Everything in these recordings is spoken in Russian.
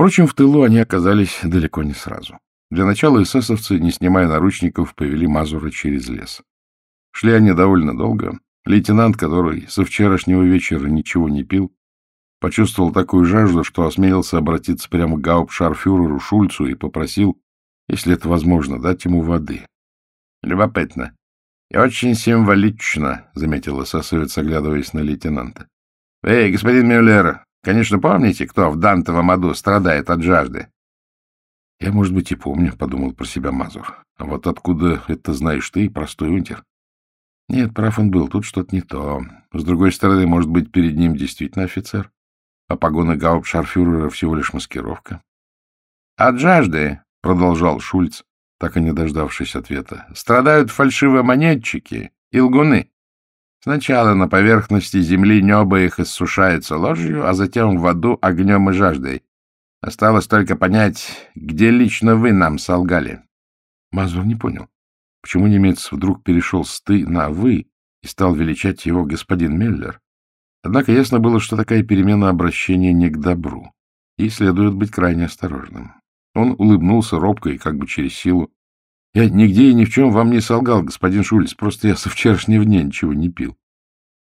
Впрочем, в тылу они оказались далеко не сразу. Для начала эсэсовцы, не снимая наручников, повели Мазура через лес. Шли они довольно долго. Лейтенант, который со вчерашнего вечера ничего не пил, почувствовал такую жажду, что осмелился обратиться прямо к гауптшарфюреру Шульцу и попросил, если это возможно, дать ему воды. — Любопытно. И очень символично, — заметил эсэсовец, оглядываясь на лейтенанта. — Эй, господин Мюллер, конечно, помните, кто в Дантовом аду страдает от жажды? — Я, может быть, и помню, — подумал про себя Мазур. — А вот откуда это знаешь ты, простой унтер? Нет, прав он был, тут что-то не то. С другой стороны, может быть, перед ним действительно офицер, а погоны гауптшарфюрера всего лишь маскировка. — От жажды, — продолжал Шульц, так и не дождавшись ответа, — страдают фальшивомонетчики и лгуны. Сначала на поверхности земли небо их иссушается ложью, а затем в аду огнем и жаждой. Осталось только понять, где лично вы нам солгали. Мазур не понял. Почему немец вдруг перешел с «ты» на «вы» и стал величать его господин Меллер? Однако ясно было, что такая перемена обращения не к добру, и следует быть крайне осторожным. Он улыбнулся робко и как бы через силу. — Я нигде и ни в чем вам не солгал, господин Шульц, просто я со вчерашнего дня ничего не пил.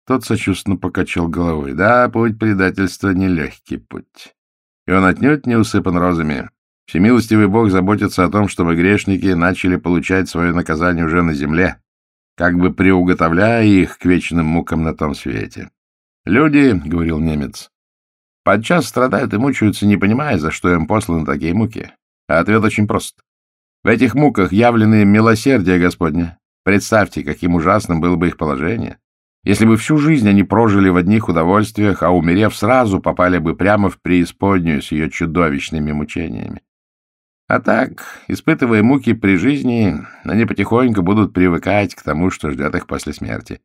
Тот сочувственно покачал головой. — Да, путь предательства — нелегкий путь. И он отнюдь не усыпан розами. Всемилостивый Бог заботится о том, чтобы грешники начали получать свое наказание уже на земле, как бы приуготовляя их к вечным мукам на том свете. «Люди, — говорил немец, — подчас страдают и мучаются, не понимая, за что им посланы такие муки. А ответ очень прост. В этих муках явлены милосердие Господне. Представьте, каким ужасным было бы их положение, если бы всю жизнь они прожили в одних удовольствиях, а, умерев, сразу попали бы прямо в преисподнюю с ее чудовищными мучениями. А так, испытывая муки при жизни, они потихоньку будут привыкать к тому, что ждет их после смерти.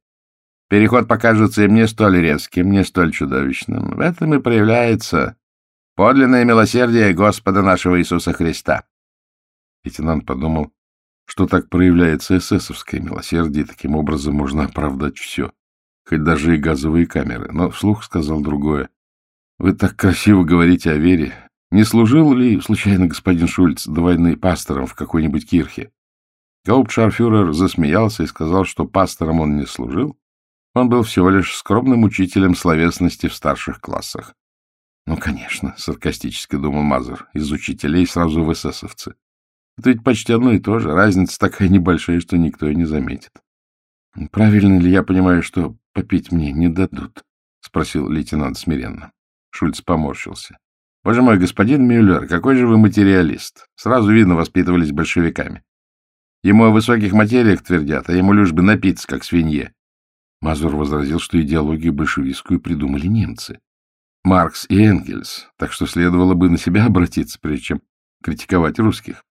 Переход покажется им не столь резким, не столь чудовищным. В этом и проявляется подлинное милосердие Господа нашего Иисуса Христа. Лейтенант подумал, что так проявляется эсэсовское милосердие, таким образом можно оправдать все, хоть даже и газовые камеры. Но вслух сказал другое. Вы так красиво говорите о вере, не служил ли, случайно, господин Шульц до войны пастором в какой-нибудь кирхе? Гауптшарфюрер засмеялся и сказал, что пастором он не служил, он был всего лишь скромным учителем словесности в старших классах. Ну, конечно, саркастически думал Мазур, из учителей сразу в эсэсовцы. Это ведь почти одно и то же, разница такая небольшая, что никто и не заметит. Правильно ли я понимаю, что попить мне не дадут? — спросил лейтенант смиренно. Шульц поморщился. Боже мой, господин Мюллер, какой же вы материалист. Сразу видно, воспитывались большевиками. Ему о высоких материях твердят, а ему лишь бы напиться, как свинье. Мазур возразил, что идеологию большевистскую придумали немцы. Маркс и Энгельс, так что следовало бы на себя обратиться, прежде чем критиковать русских.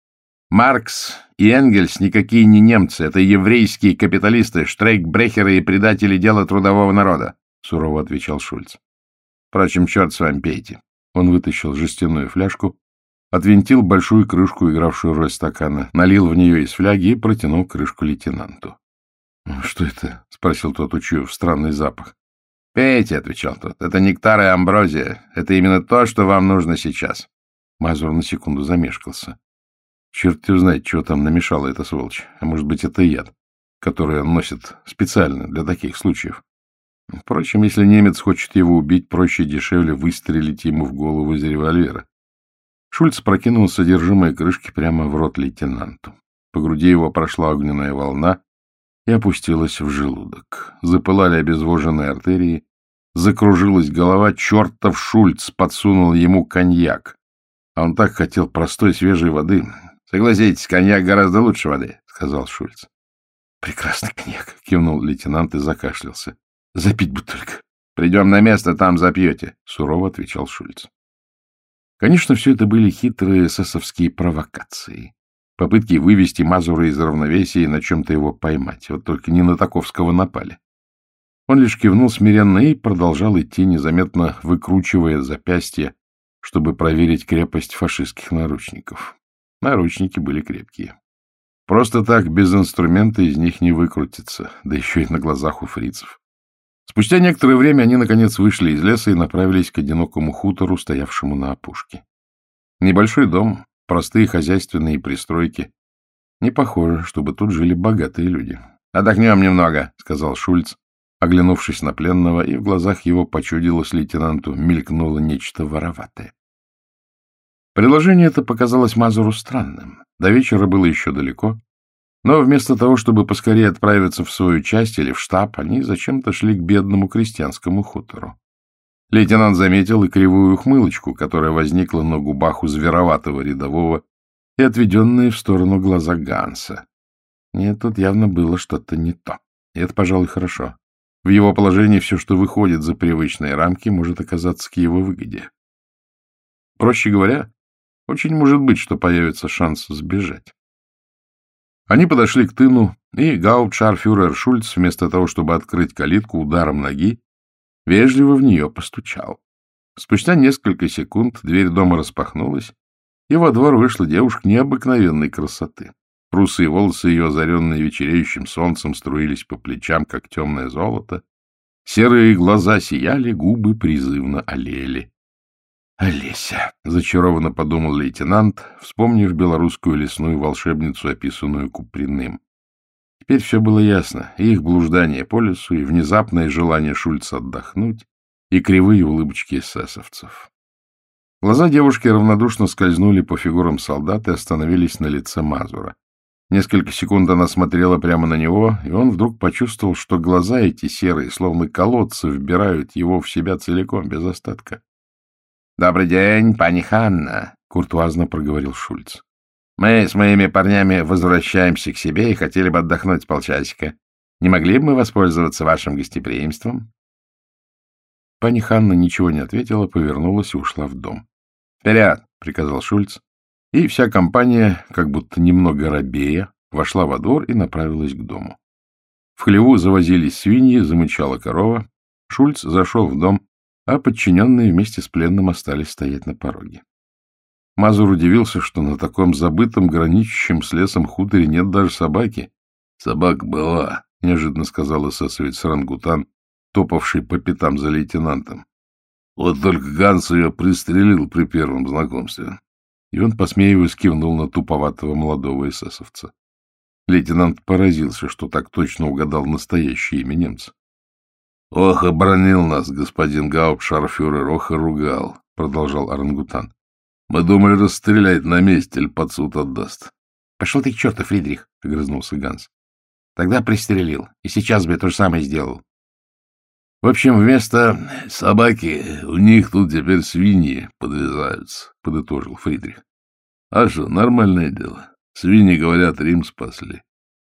Маркс и Энгельс никакие не немцы, это еврейские капиталисты, штрейкбрехеры и предатели дела трудового народа, — сурово отвечал Шульц. Впрочем, черт с вами, пейте. Он вытащил жестяную фляжку, отвинтил большую крышку, игравшую роль стакана, налил в нее из фляги и протянул крышку лейтенанту. — Что это? — спросил тот, учуяв странный запах. — Пейте, — отвечал тот, — это нектар и амброзия. Это именно то, что вам нужно сейчас. Мазур на секунду замешкался. Черт его знает, чего там намешала эта сволочь. А может быть, это яд, который он носит специально для таких случаев. Впрочем, если немец хочет его убить, проще и дешевле выстрелить ему в голову из револьвера. Шульц прокинул содержимое крышки прямо в рот лейтенанту. По груди его прошла огненная волна и опустилась в желудок. Запылали обезвоженные артерии, закружилась голова, чертов Шульц подсунул ему коньяк. А он так хотел простой свежей воды. — Согласитесь, коньяк гораздо лучше воды, — сказал Шульц. — Прекрасный коньяк, — кивнул лейтенант и закашлялся. Запить бы только. Придем на место, там запьете, — сурово отвечал Шульц. Конечно, все это были хитрые эсэсовские провокации. Попытки вывести Мазура из равновесия и на чем-то его поймать. Вот только не на Таковского напали. Он лишь кивнул смиренно и продолжал идти, незаметно выкручивая запястье, чтобы проверить крепость фашистских наручников. Наручники были крепкие. Просто так, без инструмента, из них не выкрутиться, да еще и на глазах у фрицев. Спустя некоторое время они, наконец, вышли из леса и направились к одинокому хутору, стоявшему на опушке. Небольшой дом, простые хозяйственные пристройки. Не похоже, чтобы тут жили богатые люди. — Отдохнем немного, — сказал Шульц, оглянувшись на пленного, и в глазах его почудилось лейтенанту, мелькнуло нечто вороватое. Предложение это показалось Мазуру странным. До вечера было еще далеко, но вместо того, чтобы поскорее отправиться в свою часть или в штаб, они зачем-то шли к бедному крестьянскому хутору. Лейтенант заметил и кривую ухмылочку, которая возникла на губах у звероватого рядового и отведенные в сторону глаза Ганса. Нет, тут явно было что-то не то. И это, пожалуй, хорошо. В его положении все, что выходит за привычные рамки, может оказаться к его выгоде. Проще говоря, очень может быть, что появится шанс сбежать. Они подошли к тыну, и гауптшарфюрер Шульц, вместо того, чтобы открыть калитку ударом ноги, вежливо в нее постучал. Спустя несколько секунд дверь дома распахнулась, и во двор вышла девушка необыкновенной красоты. Русые волосы ее, озаренные вечереющим солнцем, струились по плечам, как темное золото. Серые глаза сияли, губы призывно олели. — Олеся! — зачарованно подумал лейтенант, вспомнив белорусскую лесную волшебницу, описанную Куприным. Теперь все было ясно, и их блуждание по лесу, и внезапное желание Шульца отдохнуть, и кривые улыбочки эсэсовцев. Глаза девушки равнодушно скользнули по фигурам солдат и остановились на лице Мазура. Несколько секунд она смотрела прямо на него, и он вдруг почувствовал, что глаза эти серые, словно колодцы, вбирают его в себя целиком, без остатка. — Добрый день, пани Ханна, — куртуазно проговорил Шульц. Мы с моими парнями возвращаемся к себе и хотели бы отдохнуть полчасика. Не могли бы мы воспользоваться вашим гостеприимством? Пани Ханна ничего не ответила, повернулась и ушла в дом. — Вперед! — приказал Шульц. И вся компания, как будто немного робея, вошла во двор и направилась к дому. В хлеву завозились свиньи, замычала корова. Шульц зашел в дом, а подчиненные вместе с пленным остались стоять на пороге. Мазур удивился, что на таком забытом, граничащем с лесом хуторе нет даже собаки. — Собака была, — неожиданно сказал эсэсовец Рангутан, топавший по пятам за лейтенантом. — Вот только Ганс ее пристрелил при первом знакомстве. И он, посмеиваясь, кивнул на туповатого молодого эсэсовца. Лейтенант поразился, что так точно угадал настоящее имя немца. — Ох, обронил нас господин Гауптшарфюрер, ох и ругал, — продолжал орангутан. Мы думали, расстреляет на месте или под суд отдаст. — Пошел ты к черту, Фридрих, — огрызнулся Ганс. — Тогда пристрелил, и сейчас бы я то же самое сделал. — В общем, вместо собаки у них тут теперь свиньи подвязаются, — подытожил Фридрих. — А что, нормальное дело. Свиньи, говорят, Рим спасли.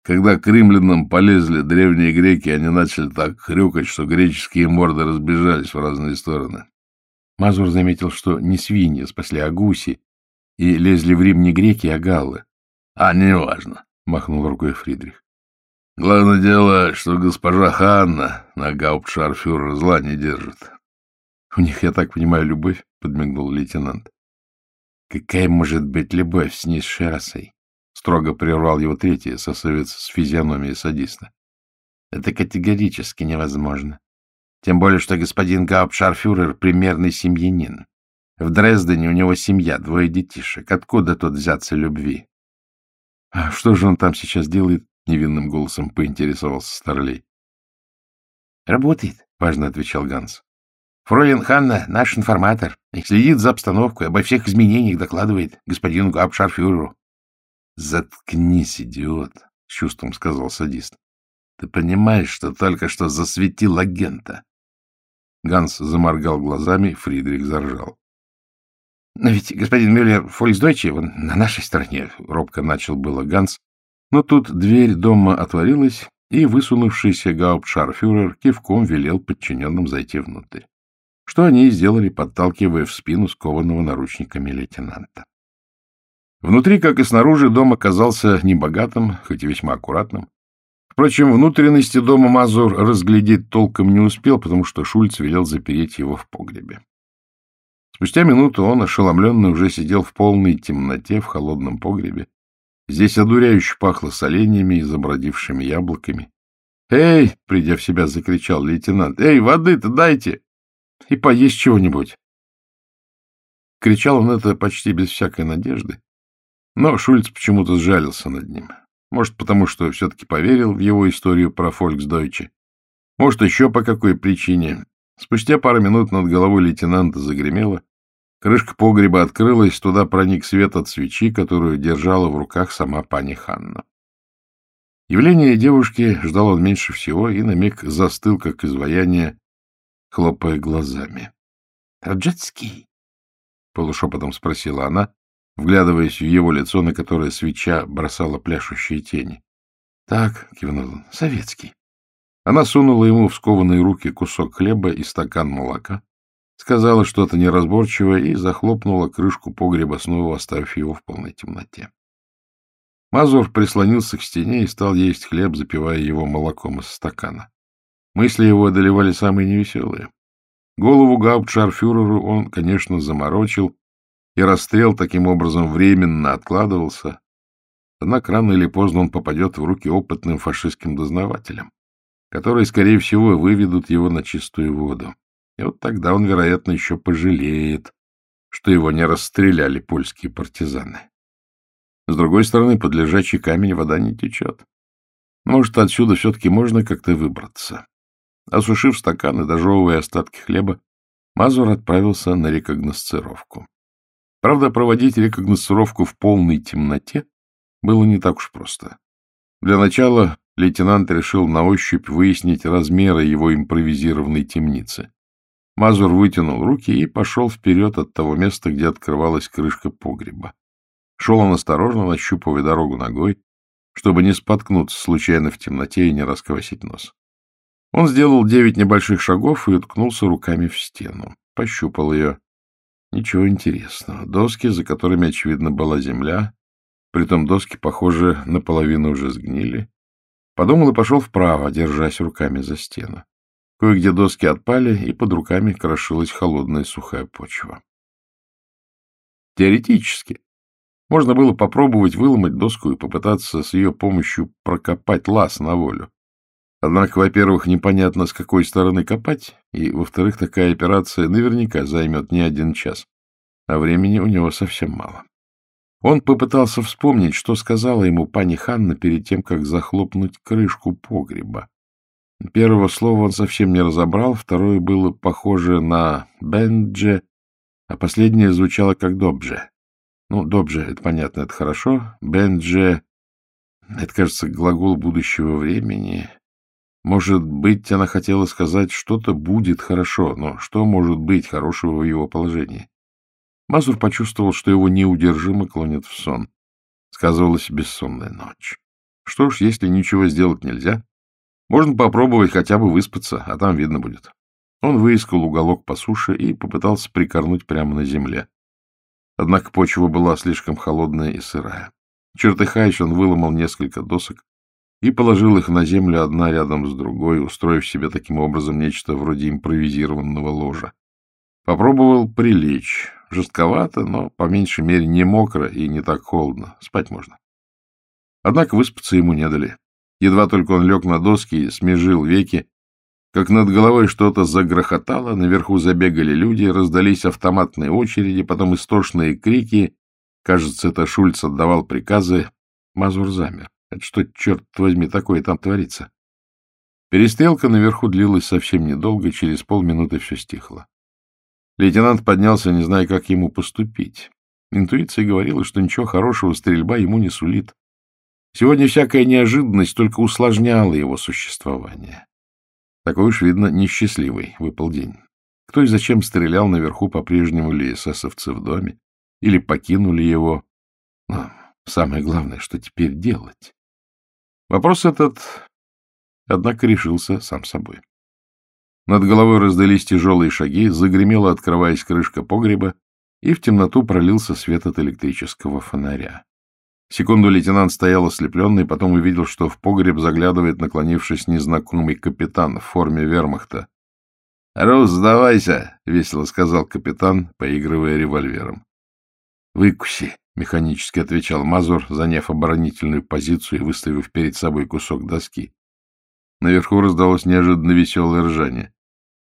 Когда к римлянам полезли древние греки, они начали так хрюкать, что греческие морды разбежались в разные стороны. Мазур заметил, что не свиньи спасли, а гуси, и лезли в Рим не греки, а галлы. — А, неважно, — махнул рукой Фридрих. — Главное дело, что госпожа Ханна на гауптшарфюрера зла не держит. — У них, я так понимаю, любовь, — подмигнул лейтенант. — Какая может быть любовь с низшей расой? — строго прервал его третий сосовец с физиономией садиста. — Это категорически невозможно. Тем более, что господин Гауптшарфюрер — примерный семьянин. В Дрездене у него семья, двое детишек. Откуда тут взяться любви? — А что же он там сейчас делает? — невинным голосом поинтересовался Старлей. — Работает, — важно отвечал Ганс. Фройлен Ханна — наш информатор, следит за обстановкой, обо всех изменениях докладывает господину Гауптшарфюреру. — Заткнись, идиот, — с чувством сказал садист. — Ты понимаешь, что только что засветил агента? Ганс заморгал глазами, Фридрих заржал. — Но ведь господин Мюллер Фольксдойче, он на нашей стороне, — робко начал было Ганс. Но тут дверь дома отворилась, и высунувшийся гауптшарфюрер кивком велел подчиненным зайти внутрь. Что они и сделали, подталкивая в спину скованного наручниками лейтенанта. Внутри, как и снаружи, дом оказался небогатым, хоть и весьма аккуратным. Впрочем, внутренности дома Мазур разглядеть толком не успел, потому что Шульц велел запереть его в погребе. Спустя минуту он, ошеломленный, уже сидел в полной темноте в холодном погребе. Здесь одуряюще пахло соленьями и забродившими яблоками. «Эй!» — придя в себя, закричал лейтенант. «Эй, воды-то дайте! И поесть чего-нибудь!» Кричал он это почти без всякой надежды, но Шульц почему-то сжалился над ним. Может, потому что все-таки поверил в его историю про Фольксдойче. Может, еще по какой причине. Спустя пару минут над головой лейтенанта загремело. Крышка погреба открылась, туда проник свет от свечи, которую держала в руках сама пани Ханна. Явление девушки ждал он меньше всего и на миг застыл, как изваяние, хлопая глазами. — Раджецкий? — полушепотом спросила она, вглядываясь в его лицо, на которое свеча бросала пляшущие тени. — Так, — кивнул он, — советский. Она сунула ему в скованные руки кусок хлеба и стакан молока, сказала что-то неразборчивое и захлопнула крышку погреба, снова оставив его в полной темноте. Мазур прислонился к стене и стал есть хлеб, запивая его молоком из стакана. Мысли его одолевали самые невеселые. Голову гауптшарфюреру он, конечно, заморочил, и расстрел таким образом временно откладывался. Однако рано или поздно он попадет в руки опытным фашистским дознавателям, которые, скорее всего, выведут его на чистую воду. И вот тогда он, вероятно, еще пожалеет, что его не расстреляли польские партизаны. С другой стороны, под лежачий камень вода не течет. Может, отсюда все-таки можно как-то выбраться. Осушив стакан и дожевывая остатки хлеба, Мазур отправился на рекогносцировку. Правда, проводить рекогносцировку в полной темноте было не так уж просто. Для начала лейтенант решил на ощупь выяснить размеры его импровизированной темницы. Мазур вытянул руки и пошел вперед от того места, где открывалась крышка погреба. Шел он осторожно, нащупывая дорогу ногой, чтобы не споткнуться случайно в темноте и не расквасить нос. Он сделал девять небольших шагов и уткнулся руками в стену. Пощупал ее. Ничего интересного. Доски, за которыми, очевидно, была земля, притом доски, похоже, наполовину уже сгнили. Подумал и пошел вправо, держась руками за стену. Кое-где доски отпали, и под руками крошилась холодная сухая почва. Теоретически можно было попробовать выломать доску и попытаться с ее помощью прокопать лаз на волю. Однако, во-первых, непонятно, с какой стороны копать, и, во-вторых, такая операция наверняка займет не один час, а времени у него совсем мало. Он попытался вспомнить, что сказала ему пани Ханна перед тем, как захлопнуть крышку погреба. Первого слова он совсем не разобрал, второе было похоже на «бендже», а последнее звучало как «добже». Ну, добже, это понятно, это хорошо. Бендже — это, кажется, глагол будущего времени. Может быть, она хотела сказать, что-то будет хорошо, но что может быть хорошего в его положении? Мазур почувствовал, что его неудержимо клонит в сон. Сказывалась бессонная ночь. Что ж, если ничего сделать нельзя, можно попробовать хотя бы выспаться, а там видно будет. Он выискал уголок по суше и попытался прикорнуть прямо на земле. Однако почва была слишком холодная и сырая. Чертыхаясь, он выломал несколько досок и положил их на землю одна рядом с другой, устроив себе таким образом нечто вроде импровизированного ложа. Попробовал прилечь. Жестковато, но, по меньшей мере, не мокро и не так холодно. Спать можно. Однако выспаться ему не дали. Едва только он лег на доски и смежил веки, как над головой что-то загрохотало, наверху забегали люди, раздались автоматные очереди, потом истошные крики. Кажется, это Шульц отдавал приказы. Мазур замер. Это что, черт возьми, такое там творится? Перестрелка наверху длилась совсем недолго, через полминуты все стихло. Лейтенант поднялся, не зная, как ему поступить. Интуиция говорила, что ничего хорошего стрельба ему не сулит. Сегодня всякая неожиданность только усложняла его существование. Такой уж, видно, несчастливый выпал день. Кто и зачем стрелял наверху по-прежнему ли эсэсовцы в доме? Или покинули его? Но самое главное, что теперь делать? Вопрос этот, однако, решился сам собой. Над головой раздались тяжелые шаги, загремела, открываясь крышка погреба, и в темноту пролился свет от электрического фонаря. Секунду лейтенант стоял ослепленный, потом увидел, что в погреб заглядывает, наклонившись, незнакомый капитан в форме вермахта. — Рус, сдавайся! — весело сказал капитан, поигрывая револьвером. — Выкуси! — механически отвечал Мазур, заняв оборонительную позицию и выставив перед собой кусок доски. Наверху раздалось неожиданно веселое ржание.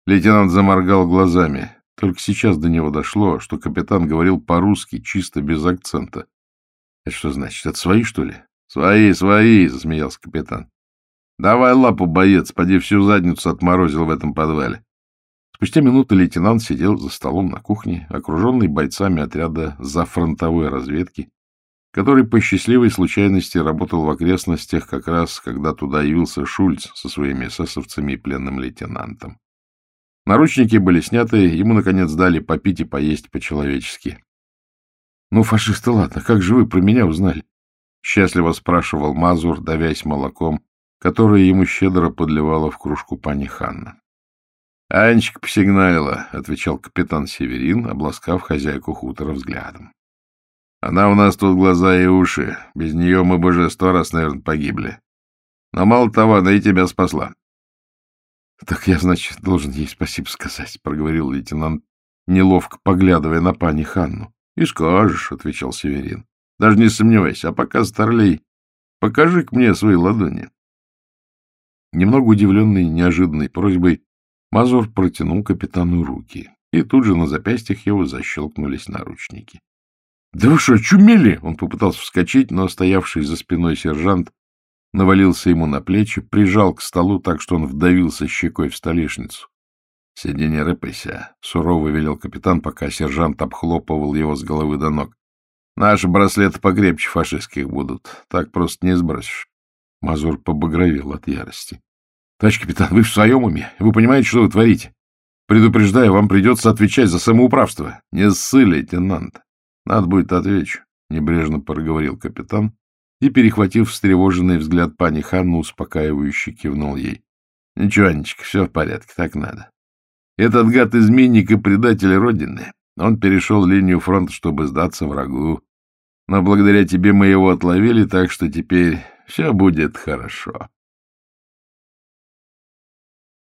Лейтенант заморгал глазами. Только сейчас до него дошло, что капитан говорил по-русски, чисто без акцента. — Это что значит? Это свои, что ли? — Свои, свои, — засмеялся капитан. — Давай лапу, боец, поди всю задницу отморозил в этом подвале. Спустя минуту лейтенант сидел за столом на кухне, окруженный бойцами отряда зафронтовой разведки, который по счастливой случайности работал в окрестностях как раз, когда туда явился Шульц со своими эсэсовцами и пленным лейтенантом. Наручники были сняты, ему, наконец, дали попить и поесть по-человечески. — Ну, фашисты, ладно, как же вы про меня узнали? — счастливо спрашивал Мазур, давясь молоком, которое ему щедро подливала в кружку пани Ханна. — Анечка посигналила, — отвечал капитан Северин, обласкав хозяйку хутора взглядом. Она у нас тут глаза и уши. Без нее мы бы уже сто раз, наверное, погибли. Но мало того, она и тебя спасла. — Так я, значит, должен ей спасибо сказать, — проговорил лейтенант, неловко поглядывая на пани Ханну. — И скажешь, — отвечал Северин. — Даже не сомневайся. А пока, старлей, покажи к мне свои ладони. Немного удивленный неожиданной просьбой, Мазур протянул капитану руки, и тут же на запястьях его защелкнулись наручники. — Да вы что, чумели? Он попытался вскочить, но стоявший за спиной сержант навалился ему на плечи, прижал к столу так, что он вдавился щекой в столешницу. — Сиди, не рыпайся, — сурово велел капитан, пока сержант обхлопывал его с головы до ног. — Наши браслеты покрепче фашистских будут. Так просто не сбросишь. Мазур побагровел от ярости. — Товарищ капитан, вы в своем уме? Вы понимаете, что вы творите? Предупреждаю, вам придется отвечать за самоуправство. Не ссы, лейтенант. — Надо будет отвечу, — небрежно проговорил капитан и, перехватив встревоженный взгляд пани Ханну, успокаивающе кивнул ей. — Ничего, Анечка, все в порядке, так надо. Этот гад-изменник и предатель Родины. Он перешел линию фронта, чтобы сдаться врагу. Но благодаря тебе мы его отловили, так что теперь все будет хорошо.